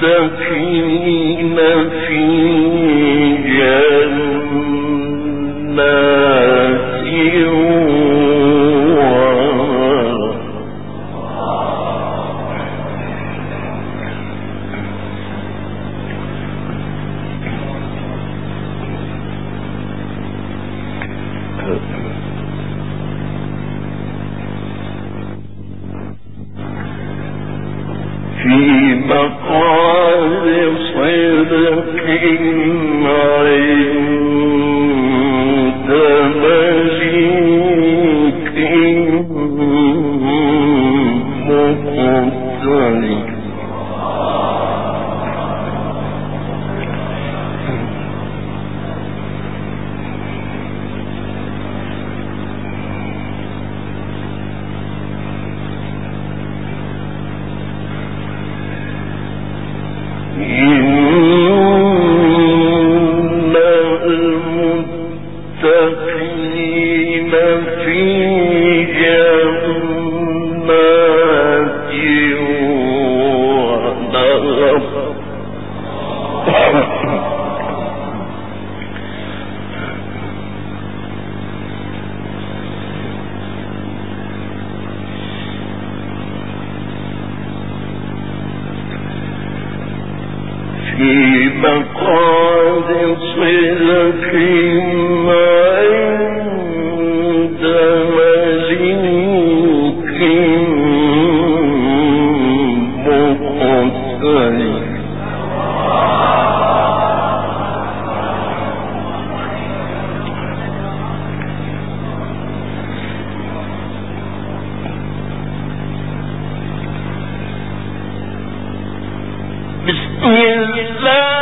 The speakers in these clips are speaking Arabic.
المتقين في جنات. بسم الله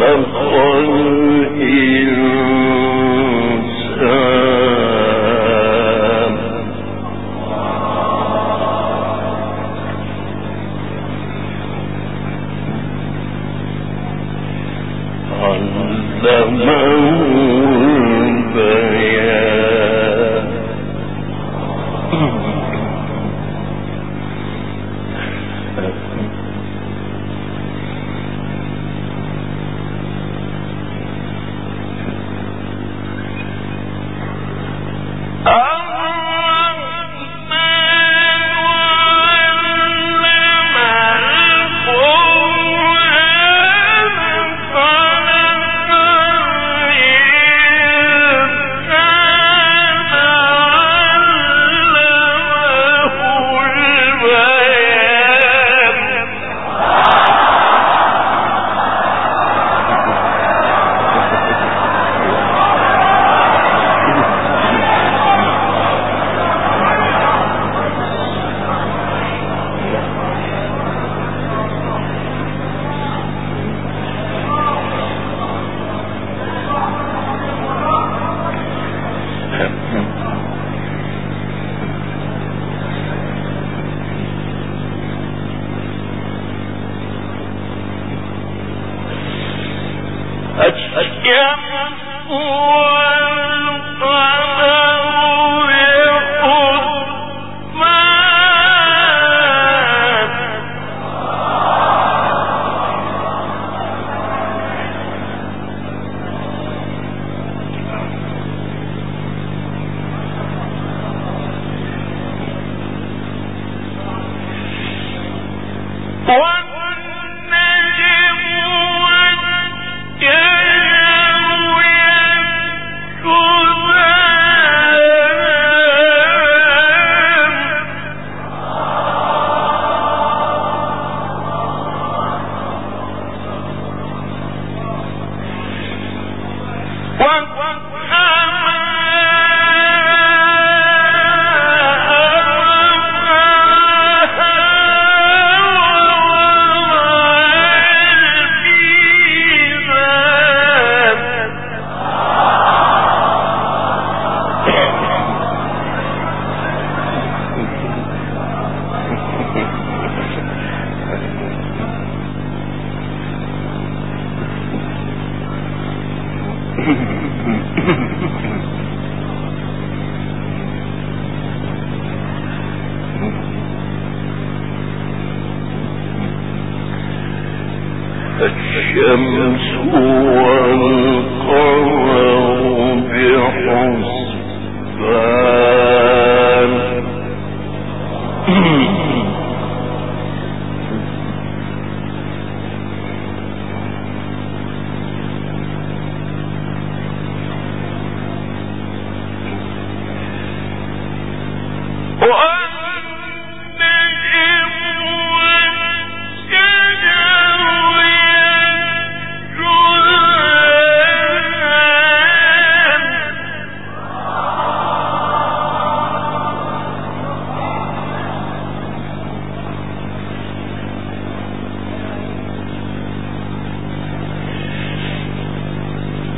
เริ่ม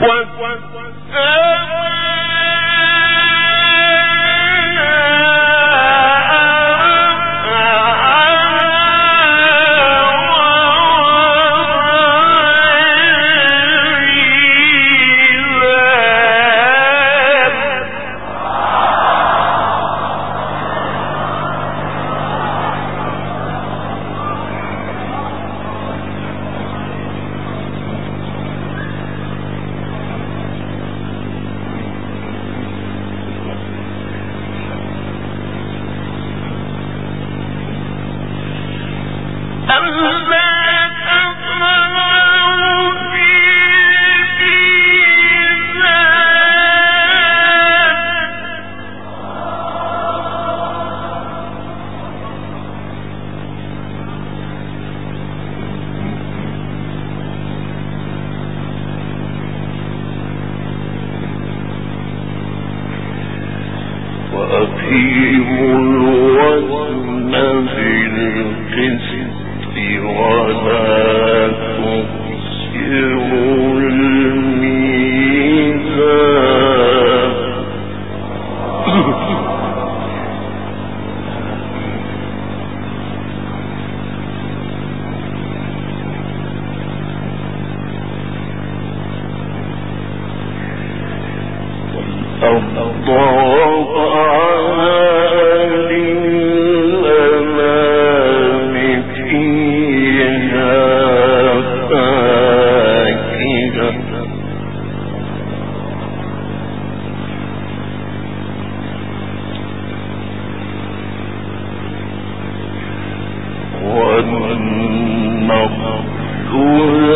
وَالْآخِرَةِ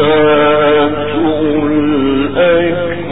النقيات الأكبر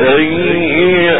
أي